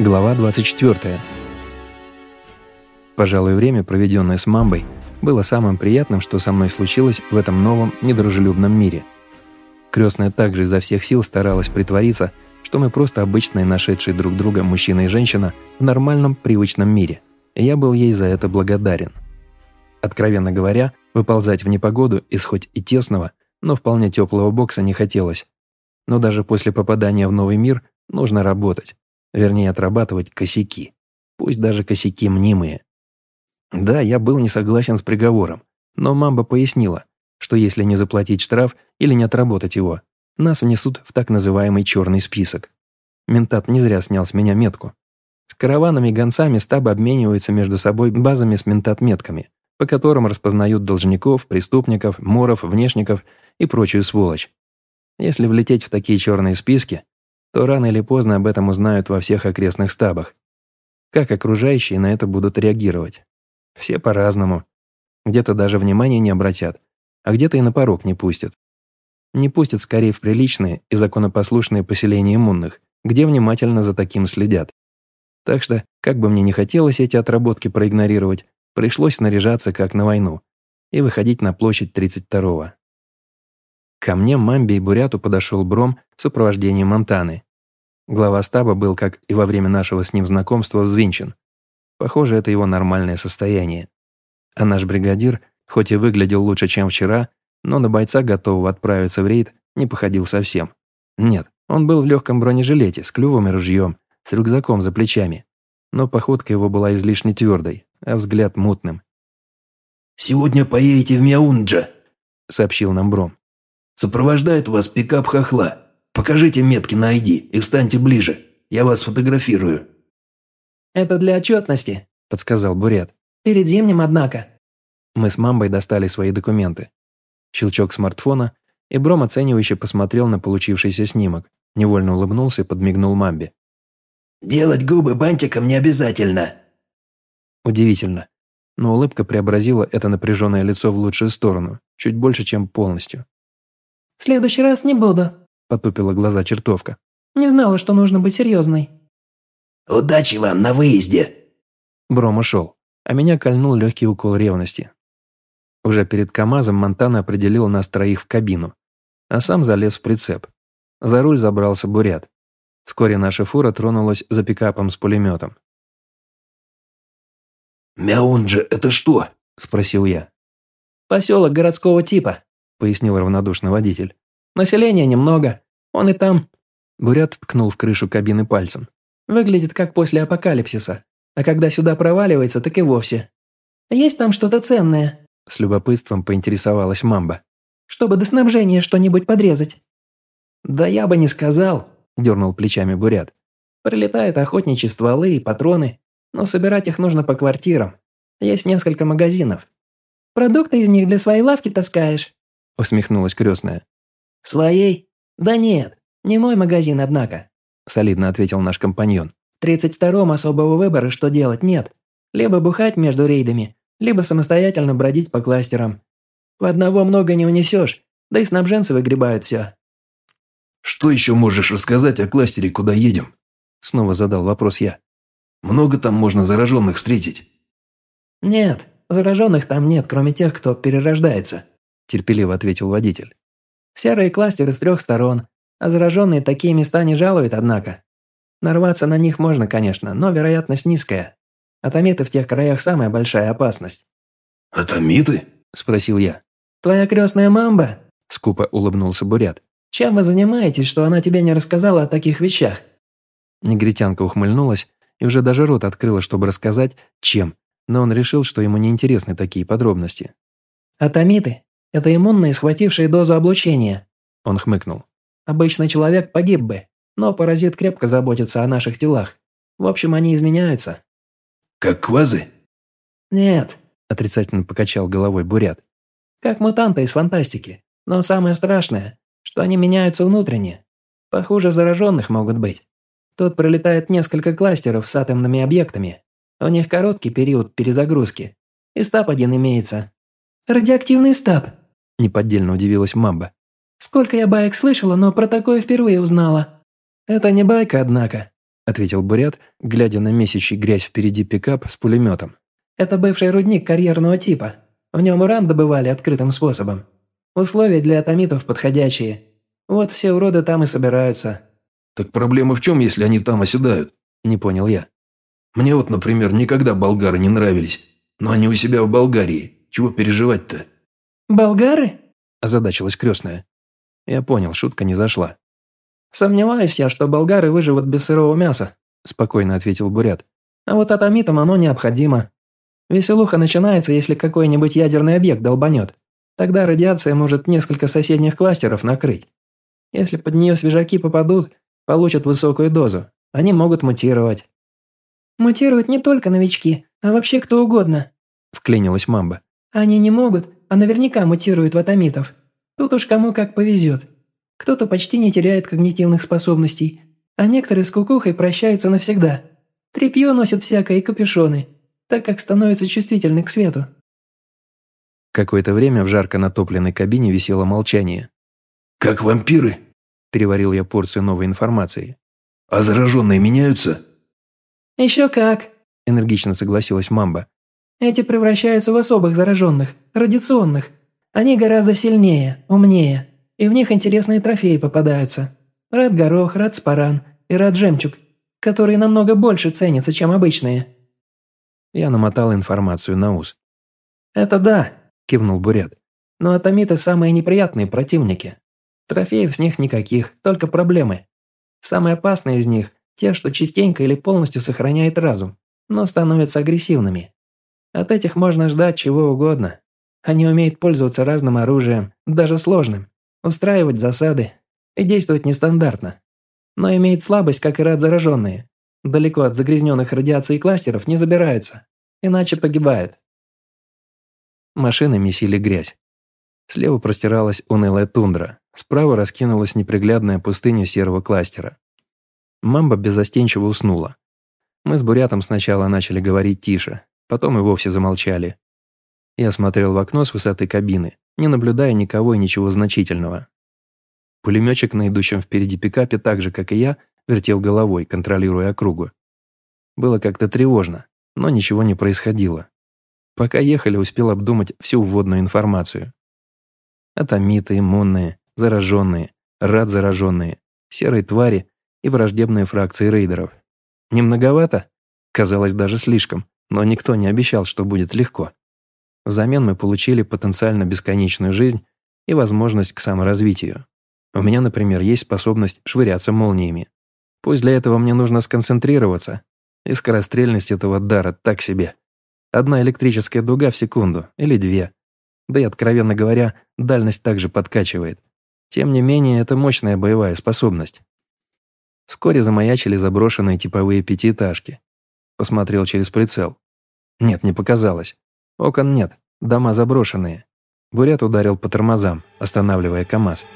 Глава 24. Пожалуй, время, проведенное с мамбой, было самым приятным, что со мной случилось в этом новом недружелюбном мире. Крестная также изо всех сил старалась притвориться, что мы просто обычные нашедшие друг друга мужчина и женщина в нормальном, привычном мире, и я был ей за это благодарен. Откровенно говоря, выползать в непогоду из хоть и тесного, но вполне теплого бокса не хотелось. Но даже после попадания в новый мир нужно работать. Вернее, отрабатывать косяки. Пусть даже косяки мнимые. Да, я был не согласен с приговором, но мамба пояснила, что если не заплатить штраф или не отработать его, нас внесут в так называемый черный список. Ментат не зря снял с меня метку. С караванами-гонцами стабы обмениваются между собой базами с ментат-метками, по которым распознают должников, преступников, моров, внешников и прочую сволочь. Если влететь в такие черные списки, то рано или поздно об этом узнают во всех окрестных стабах. Как окружающие на это будут реагировать? Все по-разному. Где-то даже внимания не обратят, а где-то и на порог не пустят. Не пустят скорее в приличные и законопослушные поселения иммунных, где внимательно за таким следят. Так что, как бы мне не хотелось эти отработки проигнорировать, пришлось снаряжаться как на войну и выходить на площадь 32-го. Ко мне, Мамбе и Буряту подошел Бром в сопровождении Монтаны. Глава стаба был, как и во время нашего с ним знакомства, взвинчен. Похоже, это его нормальное состояние. А наш бригадир, хоть и выглядел лучше, чем вчера, но на бойца, готового отправиться в рейд, не походил совсем. Нет, он был в легком бронежилете, с клювом и ружьем, с рюкзаком за плечами. Но походка его была излишне твердой, а взгляд мутным. «Сегодня поедете в Мяунджа», — сообщил нам Бром. Сопровождает вас пикап хохла. Покажите метки на ID и встаньте ближе. Я вас фотографирую». «Это для отчетности», – подсказал Бурят. «Перед зимним, однако». Мы с мамбой достали свои документы. Щелчок смартфона, и Бром оценивающе посмотрел на получившийся снимок, невольно улыбнулся и подмигнул мамбе. «Делать губы бантиком не обязательно». Удивительно, но улыбка преобразила это напряженное лицо в лучшую сторону, чуть больше, чем полностью. «В следующий раз не буду», – потупила глаза чертовка. «Не знала, что нужно быть серьезной». «Удачи вам на выезде!» Бром ушел, а меня кольнул легкий укол ревности. Уже перед КамАЗом Монтана определил нас троих в кабину, а сам залез в прицеп. За руль забрался бурят. Вскоре наша фура тронулась за пикапом с пулеметом. «Мяунджи, это что?» – спросил я. «Поселок городского типа», пояснил равнодушный водитель. «Населения немного. Он и там...» Бурят ткнул в крышу кабины пальцем. «Выглядит как после апокалипсиса. А когда сюда проваливается, так и вовсе. Есть там что-то ценное?» С любопытством поинтересовалась мамба. «Чтобы до снабжения что-нибудь подрезать». «Да я бы не сказал», – дернул плечами Бурят. «Прилетают охотничьи стволы и патроны, но собирать их нужно по квартирам. Есть несколько магазинов. Продукты из них для своей лавки таскаешь?» Усмехнулась крестная. «Своей? Да нет, не мой магазин, однако», солидно ответил наш компаньон. «В 32-м особого выбора, что делать, нет. Либо бухать между рейдами, либо самостоятельно бродить по кластерам. В одного много не унесешь, да и снабженцы выгребают все». «Что еще можешь рассказать о кластере, куда едем?» Снова задал вопрос я. «Много там можно зараженных встретить?» «Нет, зараженных там нет, кроме тех, кто перерождается», терпеливо ответил водитель. «Серые кластеры с трех сторон, а зараженные такие места не жалуют, однако. Нарваться на них можно, конечно, но вероятность низкая. Атомиты в тех краях самая большая опасность». «Атомиты?» – спросил я. «Твоя крестная мамба?» – скупо улыбнулся Бурят. «Чем вы занимаетесь, что она тебе не рассказала о таких вещах?» Негритянка ухмыльнулась и уже даже рот открыла, чтобы рассказать, чем, но он решил, что ему не интересны такие подробности. «Атомиты это иммунные, схватившие дозу облучения». Он хмыкнул. «Обычный человек погиб бы, но паразит крепко заботится о наших телах. В общем, они изменяются». «Как квазы?» «Нет», – отрицательно покачал головой Бурят. «Как мутанты из фантастики. Но самое страшное, что они меняются внутренне. Похуже зараженных могут быть. Тут пролетает несколько кластеров с атомными объектами. У них короткий период перезагрузки. И стаб один имеется. Радиоактивный стаб. Неподдельно удивилась Мамба. «Сколько я баек слышала, но про такое впервые узнала». «Это не байка, однако», – ответил Бурят, глядя на месящий грязь впереди пикап с пулеметом. «Это бывший рудник карьерного типа. В нем уран добывали открытым способом. Условия для атомитов подходящие. Вот все уроды там и собираются». «Так проблема в чем, если они там оседают?» – не понял я. «Мне вот, например, никогда болгары не нравились. Но они у себя в Болгарии. Чего переживать-то?» «Болгары?» – озадачилась крестная. Я понял, шутка не зашла. «Сомневаюсь я, что болгары выживут без сырого мяса», – спокойно ответил Бурят. «А вот атомитам оно необходимо. Веселуха начинается, если какой-нибудь ядерный объект долбанет. Тогда радиация может несколько соседних кластеров накрыть. Если под нее свежаки попадут, получат высокую дозу. Они могут мутировать». «Мутировать не только новички, а вообще кто угодно», – вклинилась Мамба. «Они не могут, а наверняка мутируют в атомитов. Тут уж кому как повезет. Кто-то почти не теряет когнитивных способностей, а некоторые с кукухой прощаются навсегда. Трепье носят всякое и капюшоны, так как становятся чувствительны к свету. Какое-то время в жарко натопленной кабине висело молчание. «Как вампиры?» – переварил я порцию новой информации. «А зараженные меняются?» «Еще как!» – энергично согласилась Мамба. «Эти превращаются в особых зараженных, радиационных. Они гораздо сильнее, умнее, и в них интересные трофеи попадаются. Рад горох, рад спаран и рад жемчуг, которые намного больше ценятся, чем обычные». Я намотал информацию на ус. «Это да», – кивнул Бурят. «Но атомиты самые неприятные противники. Трофеев с них никаких, только проблемы. Самые опасные из них – те, что частенько или полностью сохраняют разум, но становятся агрессивными. От этих можно ждать чего угодно. Они умеют пользоваться разным оружием, даже сложным устраивать засады и действовать нестандартно. Но имеет слабость, как и рад зараженные. Далеко от загрязненных радиацией кластеров не забираются, иначе погибают. Машины месили грязь. Слева простиралась унылая тундра, справа раскинулась неприглядная пустыня серого кластера. Мамба беззастенчиво уснула. Мы с Бурятом сначала начали говорить тише, потом и вовсе замолчали. Я смотрел в окно с высоты кабины не наблюдая никого и ничего значительного. Пулеметчик на идущем впереди пикапе так же, как и я, вертел головой, контролируя округу. Было как-то тревожно, но ничего не происходило. Пока ехали, успел обдумать всю вводную информацию. Атомиты, иммунные, зараженные, рад зараженные, серые твари и враждебные фракции рейдеров. Не многовато? Казалось, даже слишком, но никто не обещал, что будет легко. Взамен мы получили потенциально бесконечную жизнь и возможность к саморазвитию. У меня, например, есть способность швыряться молниями. Пусть для этого мне нужно сконцентрироваться, и скорострельность этого дара так себе. Одна электрическая дуга в секунду, или две. Да и, откровенно говоря, дальность также подкачивает. Тем не менее, это мощная боевая способность. Вскоре замаячили заброшенные типовые пятиэтажки. Посмотрел через прицел. Нет, не показалось. Окон нет, дома заброшенные. Бурят ударил по тормозам, останавливая КАМАЗ.